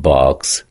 box.